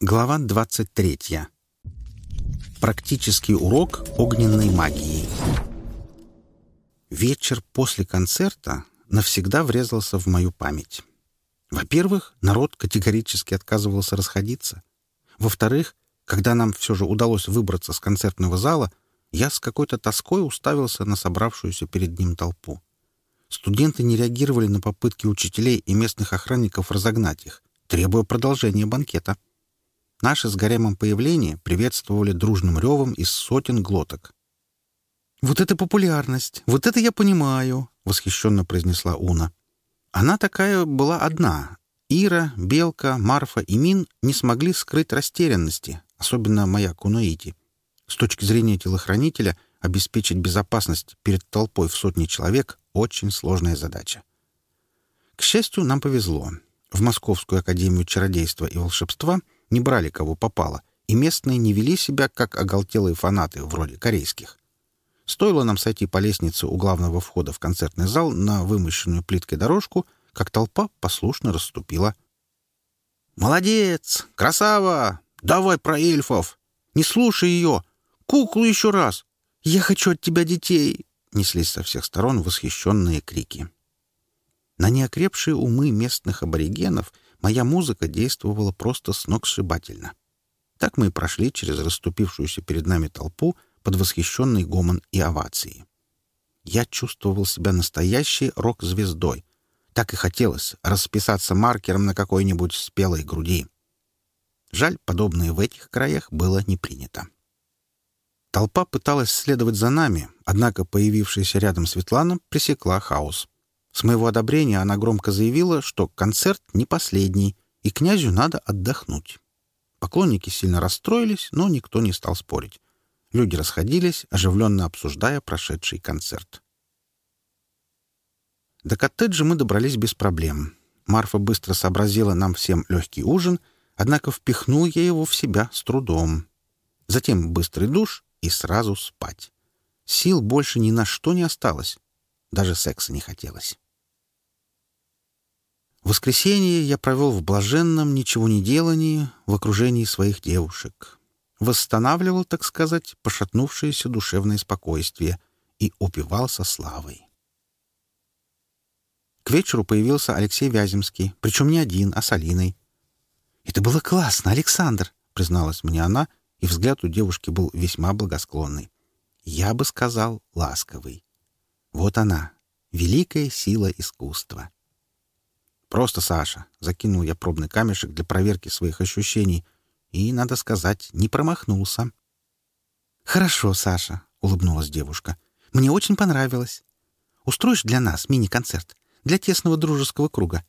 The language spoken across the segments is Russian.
Глава 23. Практический урок огненной магии. Вечер после концерта навсегда врезался в мою память. Во-первых, народ категорически отказывался расходиться. Во-вторых, когда нам все же удалось выбраться с концертного зала, я с какой-то тоской уставился на собравшуюся перед ним толпу. Студенты не реагировали на попытки учителей и местных охранников разогнать их, требуя продолжения банкета — Наши с гаремом появления приветствовали дружным ревом из сотен глоток. «Вот это популярность! Вот это я понимаю!» — восхищенно произнесла Уна. Она такая была одна. Ира, Белка, Марфа и Мин не смогли скрыть растерянности, особенно моя Куноити. С точки зрения телохранителя, обеспечить безопасность перед толпой в сотни человек — очень сложная задача. К счастью, нам повезло. В Московскую академию чародейства и волшебства — не брали кого попало, и местные не вели себя, как оголтелые фанаты вроде корейских. Стоило нам сойти по лестнице у главного входа в концертный зал на вымощенную плиткой дорожку, как толпа послушно расступила. «Молодец! Красава! Давай про эльфов! Не слушай ее! Куклу еще раз! Я хочу от тебя детей!» Неслись со всех сторон восхищенные крики. На неокрепшие умы местных аборигенов — Моя музыка действовала просто сногсшибательно. Так мы и прошли через расступившуюся перед нами толпу под восхищенный гомон и овации. Я чувствовал себя настоящей рок-звездой. Так и хотелось расписаться маркером на какой-нибудь спелой груди. Жаль, подобное в этих краях было не принято. Толпа пыталась следовать за нами, однако появившаяся рядом Светлана пресекла хаос — с моего одобрения она громко заявила, что концерт не последний, и князю надо отдохнуть. Поклонники сильно расстроились, но никто не стал спорить. Люди расходились, оживленно обсуждая прошедший концерт. До коттеджа мы добрались без проблем. Марфа быстро сообразила нам всем легкий ужин, однако впихнул я его в себя с трудом. Затем быстрый душ и сразу спать. Сил больше ни на что не осталось. Даже секса не хотелось. Воскресенье я провел в блаженном ничего не делании в окружении своих девушек. Восстанавливал, так сказать, пошатнувшееся душевное спокойствие и упивался славой. К вечеру появился Алексей Вяземский, причем не один, а с Алиной. «Это было классно, Александр!» — призналась мне она, и взгляд у девушки был весьма благосклонный. Я бы сказал, ласковый. Вот она, великая сила искусства. Просто Саша закинул я пробный камешек для проверки своих ощущений и, надо сказать, не промахнулся. «Хорошо, Саша», — улыбнулась девушка. «Мне очень понравилось. Устроишь для нас мини-концерт, для тесного дружеского круга».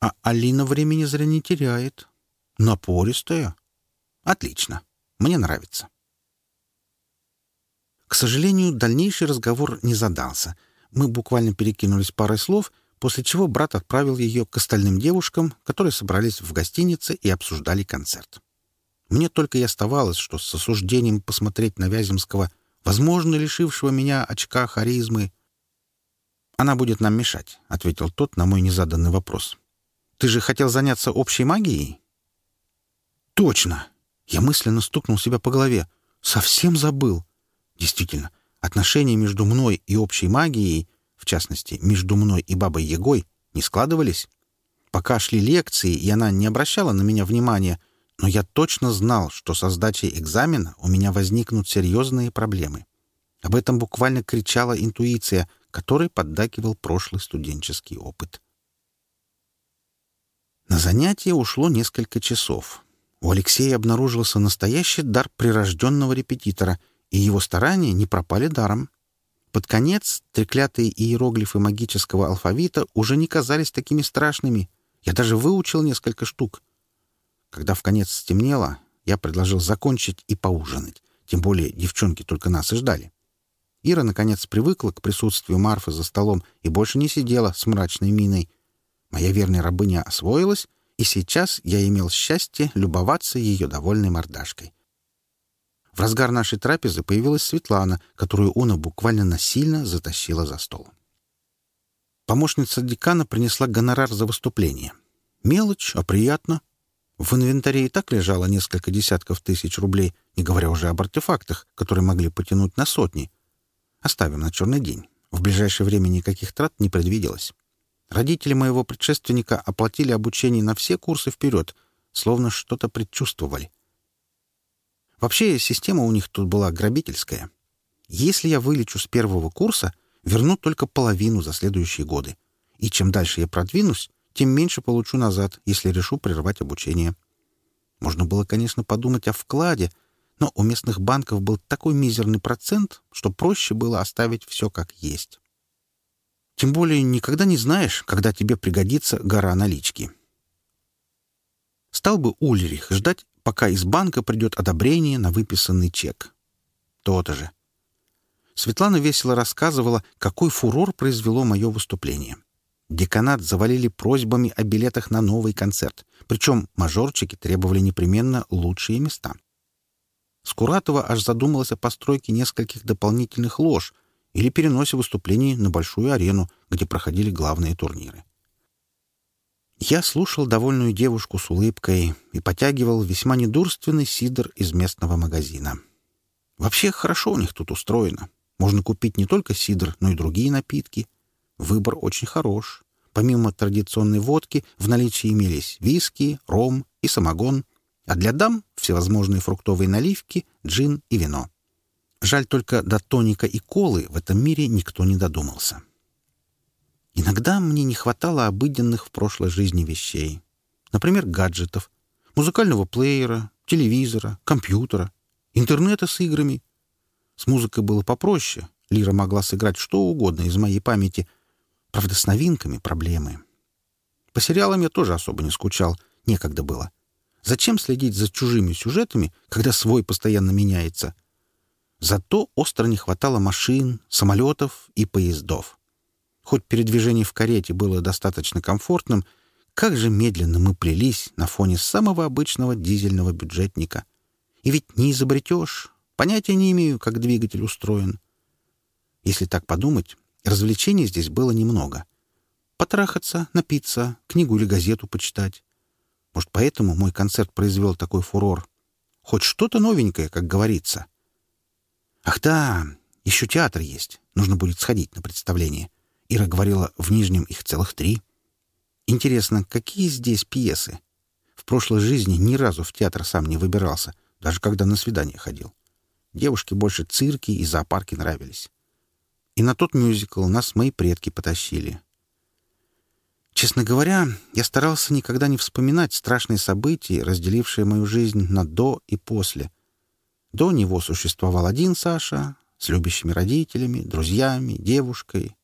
«А Алина времени зря не теряет. Напористая. Отлично. Мне нравится». К сожалению, дальнейший разговор не задался. Мы буквально перекинулись парой слов — после чего брат отправил ее к остальным девушкам, которые собрались в гостинице и обсуждали концерт. Мне только и оставалось, что с осуждением посмотреть на Вяземского, возможно, лишившего меня очка харизмы. «Она будет нам мешать», — ответил тот на мой незаданный вопрос. «Ты же хотел заняться общей магией?» «Точно!» Я мысленно стукнул себя по голове. «Совсем забыл!» «Действительно, отношения между мной и общей магией — в частности, между мной и бабой Егой, не складывались. Пока шли лекции, и она не обращала на меня внимания, но я точно знал, что со сдачей экзамена у меня возникнут серьезные проблемы. Об этом буквально кричала интуиция, которой поддакивал прошлый студенческий опыт. На занятие ушло несколько часов. У Алексея обнаружился настоящий дар прирожденного репетитора, и его старания не пропали даром. Под конец треклятые иероглифы магического алфавита уже не казались такими страшными. Я даже выучил несколько штук. Когда в конец стемнело, я предложил закончить и поужинать. Тем более девчонки только нас и ждали. Ира, наконец, привыкла к присутствию Марфы за столом и больше не сидела с мрачной миной. Моя верная рабыня освоилась, и сейчас я имел счастье любоваться ее довольной мордашкой. В разгар нашей трапезы появилась Светлана, которую Уна буквально насильно затащила за стол. Помощница декана принесла гонорар за выступление. Мелочь, а приятно. В инвентаре и так лежало несколько десятков тысяч рублей, не говоря уже об артефактах, которые могли потянуть на сотни. Оставим на черный день. В ближайшее время никаких трат не предвиделось. Родители моего предшественника оплатили обучение на все курсы вперед, словно что-то предчувствовали — Вообще система у них тут была грабительская. Если я вылечу с первого курса, верну только половину за следующие годы. И чем дальше я продвинусь, тем меньше получу назад, если решу прервать обучение. Можно было, конечно, подумать о вкладе, но у местных банков был такой мизерный процент, что проще было оставить все как есть. Тем более никогда не знаешь, когда тебе пригодится гора налички. Стал бы Ульрих ждать пока из банка придет одобрение на выписанный чек. То-то же. Светлана весело рассказывала, какой фурор произвело мое выступление. Деканат завалили просьбами о билетах на новый концерт, причем мажорчики требовали непременно лучшие места. Скуратова аж задумалась о постройке нескольких дополнительных лож или переносе выступлений на большую арену, где проходили главные турниры. Я слушал довольную девушку с улыбкой и потягивал весьма недурственный сидр из местного магазина. Вообще хорошо у них тут устроено. Можно купить не только сидр, но и другие напитки. Выбор очень хорош. Помимо традиционной водки в наличии имелись виски, ром и самогон, а для дам — всевозможные фруктовые наливки, джин и вино. Жаль только до тоника и колы в этом мире никто не додумался. — Иногда мне не хватало обыденных в прошлой жизни вещей. Например, гаджетов, музыкального плеера, телевизора, компьютера, интернета с играми. С музыкой было попроще. Лира могла сыграть что угодно из моей памяти. Правда, с новинками проблемы. По сериалам я тоже особо не скучал. Некогда было. Зачем следить за чужими сюжетами, когда свой постоянно меняется? Зато остро не хватало машин, самолетов и поездов. Хоть передвижение в карете было достаточно комфортным, как же медленно мы плелись на фоне самого обычного дизельного бюджетника. И ведь не изобретешь, понятия не имею, как двигатель устроен. Если так подумать, развлечений здесь было немного. Потрахаться, напиться, книгу или газету почитать. Может, поэтому мой концерт произвел такой фурор. Хоть что-то новенькое, как говорится. Ах да, еще театр есть. Нужно будет сходить на представление. — Ира говорила в Нижнем их целых три. Интересно, какие здесь пьесы? В прошлой жизни ни разу в театр сам не выбирался, даже когда на свидание ходил. Девушке больше цирки и зоопарки нравились. И на тот мюзикл нас мои предки потащили. Честно говоря, я старался никогда не вспоминать страшные события, разделившие мою жизнь на «до» и «после». До него существовал один Саша с любящими родителями, друзьями, девушкой,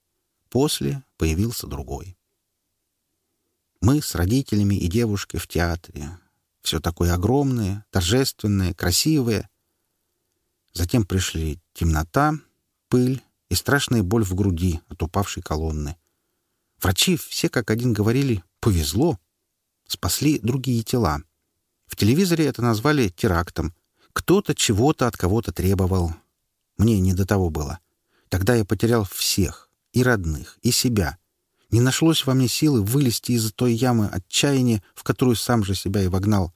После появился другой. Мы с родителями и девушкой в театре. Все такое огромное, торжественное, красивое. Затем пришли темнота, пыль и страшная боль в груди от упавшей колонны. Врачи все как один говорили «повезло». Спасли другие тела. В телевизоре это назвали терактом. Кто-то чего-то от кого-то требовал. Мне не до того было. Тогда я потерял всех и родных, и себя. Не нашлось во мне силы вылезти из той ямы отчаяния, в которую сам же себя и вогнал.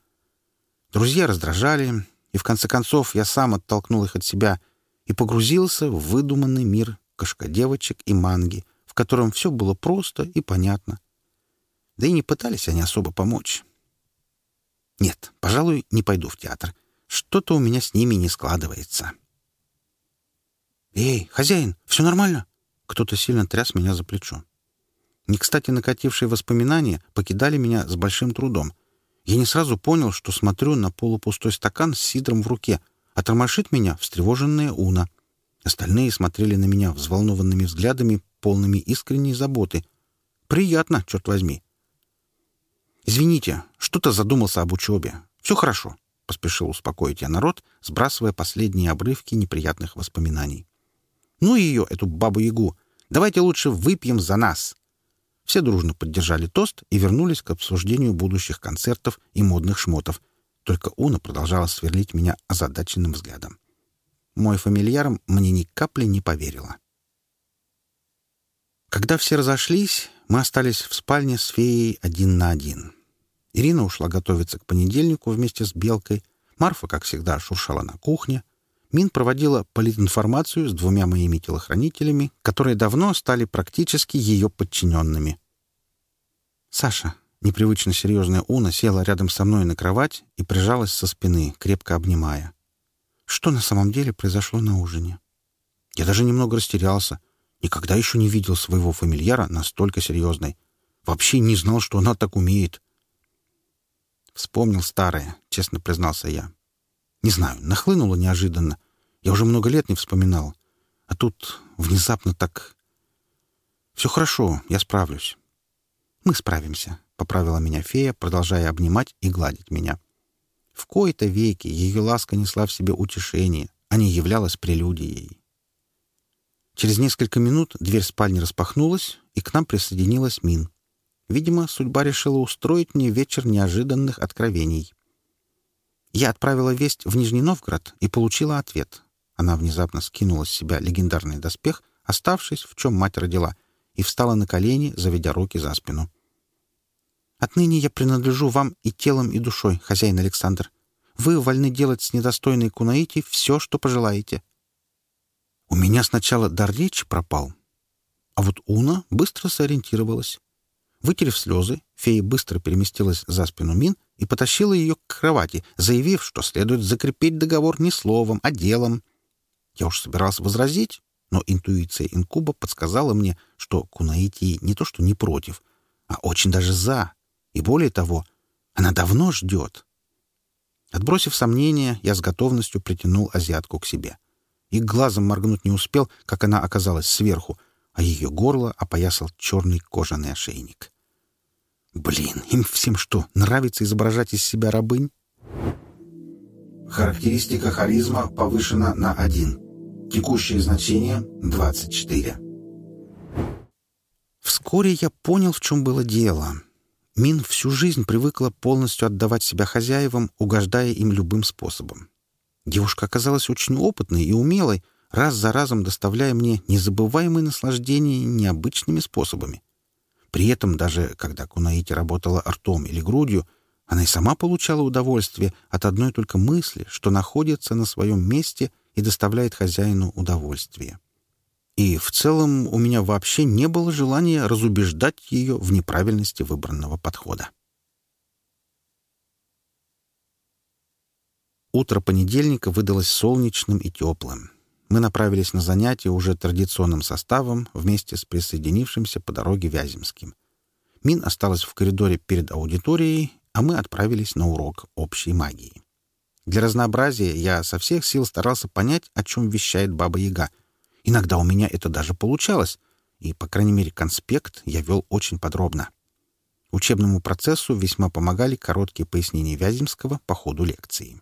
Друзья раздражали, и в конце концов я сам оттолкнул их от себя и погрузился в выдуманный мир кошкодевочек и манги, в котором все было просто и понятно. Да и не пытались они особо помочь. Нет, пожалуй, не пойду в театр. Что-то у меня с ними не складывается. «Эй, хозяин, все нормально?» кто-то сильно тряс меня за плечо. Не кстати накатившие воспоминания покидали меня с большим трудом. Я не сразу понял, что смотрю на полупустой стакан с сидром в руке, а тормошит меня встревоженная Уна. Остальные смотрели на меня взволнованными взглядами, полными искренней заботы. «Приятно, черт возьми!» «Извините, что-то задумался об учебе. Все хорошо», — поспешил успокоить я народ, сбрасывая последние обрывки неприятных воспоминаний. Ну ее, эту бабу Ягу. Давайте лучше выпьем за нас. Все дружно поддержали тост и вернулись к обсуждению будущих концертов и модных шмотов. Только Уна продолжала сверлить меня озадаченным взглядом. Мой фамильяром мне ни капли не поверила. Когда все разошлись, мы остались в спальне с феей один на один. Ирина ушла готовиться к понедельнику вместе с Белкой. Марфа, как всегда, шуршала на кухне. МИН проводила политинформацию с двумя моими телохранителями, которые давно стали практически ее подчиненными. Саша, непривычно серьезная Уна, села рядом со мной на кровать и прижалась со спины, крепко обнимая. Что на самом деле произошло на ужине? Я даже немного растерялся. Никогда еще не видел своего фамильяра настолько серьезной. Вообще не знал, что она так умеет. Вспомнил старое, честно признался я. Не знаю, нахлынуло неожиданно. Я уже много лет не вспоминал. А тут внезапно так... Все хорошо, я справлюсь. Мы справимся, — поправила меня фея, продолжая обнимать и гладить меня. В кои-то веки ее ласка несла в себе утешение, а не являлась прелюдией. Через несколько минут дверь спальни распахнулась, и к нам присоединилась Мин. Видимо, судьба решила устроить мне вечер неожиданных откровений. Я отправила весть в Нижний Новгород и получила ответ. Она внезапно скинула с себя легендарный доспех, оставшись, в чем мать родила, и встала на колени, заведя руки за спину. «Отныне я принадлежу вам и телом, и душой, хозяин Александр. Вы вольны делать с недостойной Кунаити все, что пожелаете». У меня сначала дар речи пропал, а вот Уна быстро сориентировалась. Вытерев слезы, Фея быстро переместилась за спину Мин и потащила ее к кровати, заявив, что следует закрепить договор не словом, а делом. Я уж собирался возразить, но интуиция инкуба подсказала мне, что Кунаити не то что не против, а очень даже за. И более того, она давно ждет. Отбросив сомнения, я с готовностью притянул азиатку к себе. И глазом моргнуть не успел, как она оказалась сверху, а ее горло опоясал черный кожаный ошейник. — Блин, им всем что, нравится изображать из себя рабынь? Характеристика харизма повышена на 1. Текущее значение 24. Вскоре я понял, в чем было дело. Мин всю жизнь привыкла полностью отдавать себя хозяевам, угождая им любым способом. Девушка оказалась очень опытной и умелой, раз за разом доставляя мне незабываемые наслаждения необычными способами. При этом, даже когда Кунаити работала ртом или грудью, она и сама получала удовольствие от одной только мысли, что находится на своем месте и доставляет хозяину удовольствие. И в целом у меня вообще не было желания разубеждать ее в неправильности выбранного подхода. Утро понедельника выдалось солнечным и теплым мы направились на занятия уже традиционным составом вместе с присоединившимся по дороге Вяземским. Мин осталась в коридоре перед аудиторией, а мы отправились на урок общей магии. Для разнообразия я со всех сил старался понять, о чем вещает Баба Яга. Иногда у меня это даже получалось, и, по крайней мере, конспект я вел очень подробно. Учебному процессу весьма помогали короткие пояснения Вяземского по ходу лекции.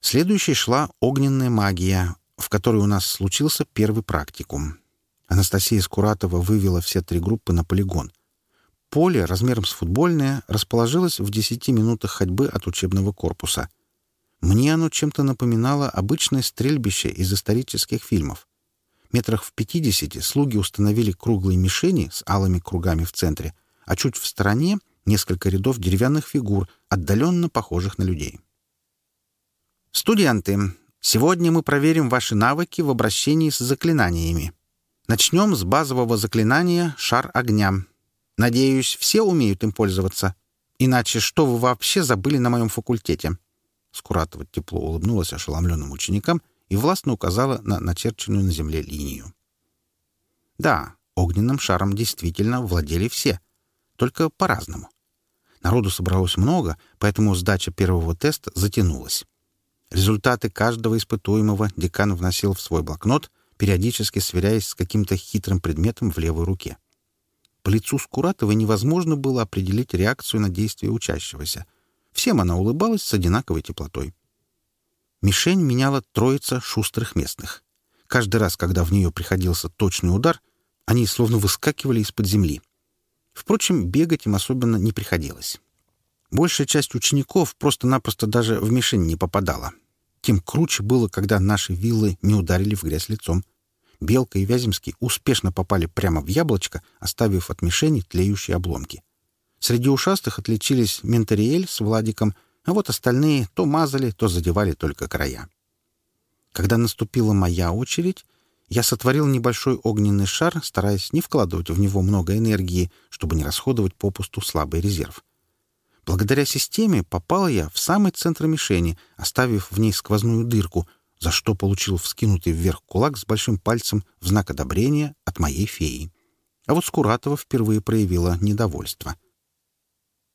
Следующей шла огненная магия, в которой у нас случился первый практикум. Анастасия Скуратова вывела все три группы на полигон. Поле размером с футбольное расположилось в 10 минутах ходьбы от учебного корпуса. Мне оно чем-то напоминало обычное стрельбище из исторических фильмов. Метрах в 50 слуги установили круглые мишени с алыми кругами в центре, а чуть в стороне — несколько рядов деревянных фигур, отдаленно похожих на людей. Студенты, сегодня мы проверим ваши навыки в обращении с заклинаниями. Начнем с базового заклинания «Шар огня». Надеюсь, все умеют им пользоваться. Иначе что вы вообще забыли на моем факультете?» Скуратова тепло улыбнулась ошеломленным ученикам и властно указала на начерченную на земле линию. Да, огненным шаром действительно владели все, только по-разному. Народу собралось много, поэтому сдача первого теста затянулась. Результаты каждого испытуемого декан вносил в свой блокнот, периодически сверяясь с каким-то хитрым предметом в левой руке. По лицу Скуратова невозможно было определить реакцию на действия учащегося. Всем она улыбалась с одинаковой теплотой. Мишень меняла троица шустрых местных. Каждый раз, когда в нее приходился точный удар, они словно выскакивали из-под земли. Впрочем, бегать им особенно не приходилось. Большая часть учеников просто-напросто даже в мишень не попадала — тем круче было, когда наши виллы не ударили в грязь лицом. Белка и Вяземский успешно попали прямо в яблочко, оставив от мишени тлеющие обломки. Среди ушастых отличились Ментариэль с Владиком, а вот остальные то мазали, то задевали только края. Когда наступила моя очередь, я сотворил небольшой огненный шар, стараясь не вкладывать в него много энергии, чтобы не расходовать попусту слабый резерв. Благодаря системе попал я в самый центр мишени, оставив в ней сквозную дырку, за что получил вскинутый вверх кулак с большим пальцем в знак одобрения от моей феи. А вот Скуратова впервые проявила недовольство.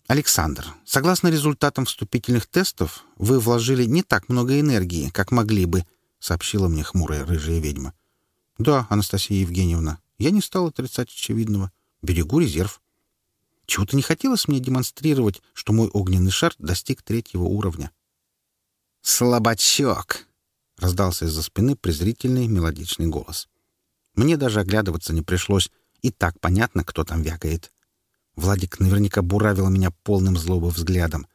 «Александр, согласно результатам вступительных тестов, вы вложили не так много энергии, как могли бы», — сообщила мне хмурая рыжая ведьма. «Да, Анастасия Евгеньевна, я не стал отрицать очевидного. Берегу резерв. Чего-то не хотелось мне демонстрировать, что мой огненный шар достиг третьего уровня. «Слабачок!» — раздался из-за спины презрительный мелодичный голос. Мне даже оглядываться не пришлось, и так понятно, кто там вякает. Владик наверняка буравил меня полным злобы взглядом.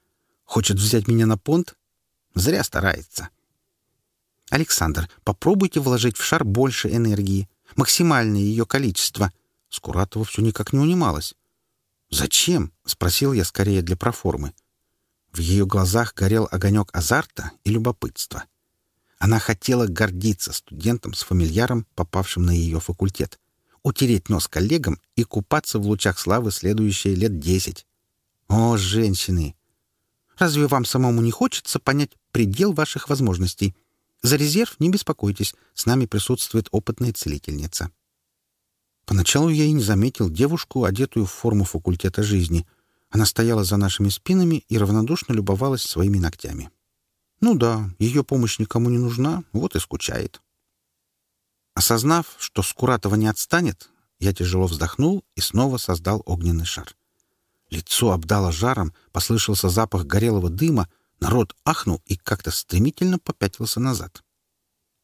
Хочет взять меня на понт? Зря старается. «Александр, попробуйте вложить в шар больше энергии, максимальное ее количество». Скуратова все никак не унималась. «Зачем?» — спросил я скорее для проформы. В ее глазах горел огонек азарта и любопытства. Она хотела гордиться студентом с фамильяром, попавшим на ее факультет, утереть нос коллегам и купаться в лучах славы следующие лет десять. О, женщины! Разве вам самому не хочется понять предел ваших возможностей? За резерв не беспокойтесь, с нами присутствует опытная целительница. Поначалу я и не заметил девушку, одетую в форму факультета жизни. Она стояла за нашими спинами и равнодушно любовалась своими ногтями. Ну да, ее помощь никому не нужна, вот и скучает. Осознав, что Скуратова не отстанет, я тяжело вздохнул и снова создал огненный шар. Лицо обдало жаром, послышался запах горелого дыма, народ ахнул и как-то стремительно попятился назад.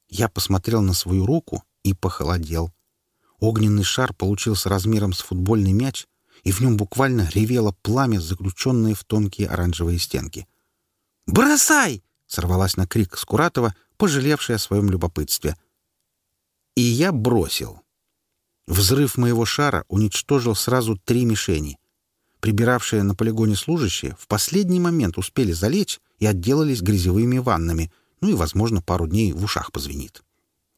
Я посмотрел на свою руку и похолодел — Огненный шар получился размером с футбольный мяч, и в нем буквально ревело пламя, заключенное в тонкие оранжевые стенки. «Бросай!» — сорвалась на крик Скуратова, пожалевшая о своем любопытстве. И я бросил. Взрыв моего шара уничтожил сразу три мишени. Прибиравшие на полигоне служащие в последний момент успели залечь и отделались грязевыми ваннами, ну и, возможно, пару дней в ушах позвенит.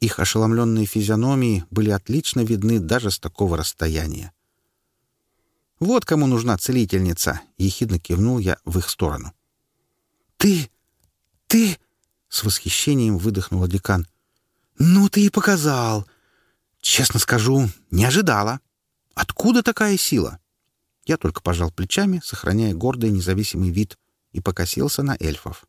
Их ошеломленные физиономии были отлично видны даже с такого расстояния. «Вот кому нужна целительница!» — ехидно кивнул я в их сторону. «Ты! Ты!» — с восхищением выдохнула декан. «Ну ты и показал! Честно скажу, не ожидала! Откуда такая сила?» Я только пожал плечами, сохраняя гордый независимый вид, и покосился на эльфов.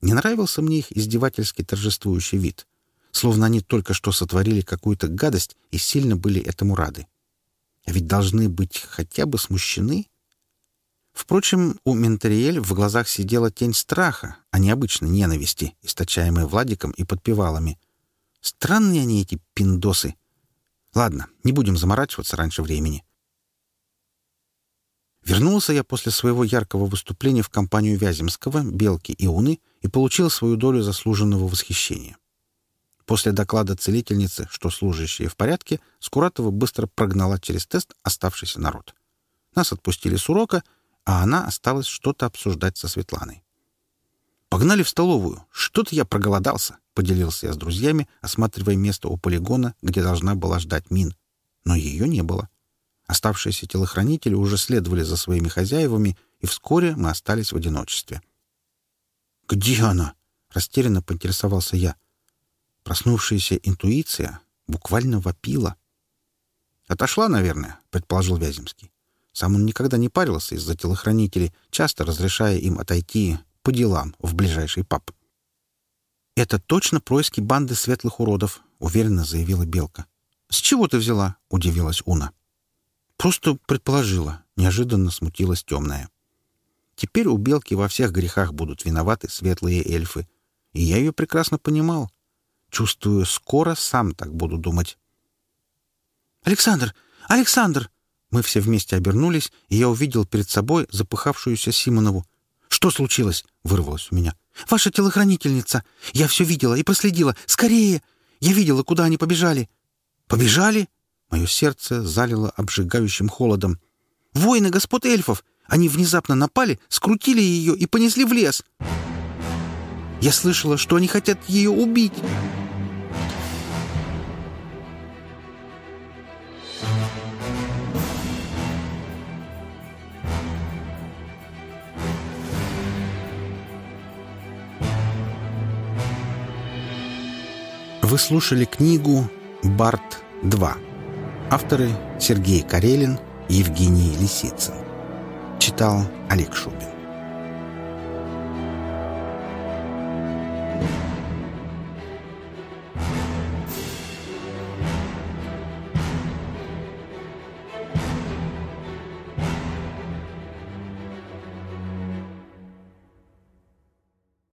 Не нравился мне их издевательски торжествующий вид — словно они только что сотворили какую-то гадость и сильно были этому рады. А ведь должны быть хотя бы смущены. Впрочем, у Ментериэль в глазах сидела тень страха, а не обычной ненависти, источаемой Владиком и подпевалами. Странные они эти пиндосы. Ладно, не будем заморачиваться раньше времени. Вернулся я после своего яркого выступления в компанию Вяземского, Белки и Уны и получил свою долю заслуженного восхищения. После доклада целительницы, что служащие в порядке, Скуратова быстро прогнала через тест оставшийся народ. Нас отпустили с урока, а она осталась что-то обсуждать со Светланой. «Погнали в столовую. Что-то я проголодался», — поделился я с друзьями, осматривая место у полигона, где должна была ждать мин. Но ее не было. Оставшиеся телохранители уже следовали за своими хозяевами, и вскоре мы остались в одиночестве. «Где она?» — растерянно поинтересовался я. Проснувшаяся интуиция буквально вопила. «Отошла, наверное», — предположил Вяземский. Сам он никогда не парился из-за телохранителей, часто разрешая им отойти по делам в ближайший паб. «Это точно происки банды светлых уродов», — уверенно заявила Белка. «С чего ты взяла?» — удивилась Уна. «Просто предположила», — неожиданно смутилась темная. «Теперь у Белки во всех грехах будут виноваты светлые эльфы, и я ее прекрасно понимал. Чувствую, скоро сам так буду думать. «Александр! Александр!» Мы все вместе обернулись, и я увидел перед собой запыхавшуюся Симонову. «Что случилось?» — вырвалось у меня. «Ваша телохранительница! Я все видела и проследила! Скорее! Я видела, куда они побежали!» «Побежали?» — мое сердце залило обжигающим холодом. «Воины господ эльфов! Они внезапно напали, скрутили ее и понесли в лес!» «Я слышала, что они хотят ее убить!» Вы слушали книгу «Барт 2». Авторы Сергей Карелин, Евгений Лисицын. Читал Олег Шубин.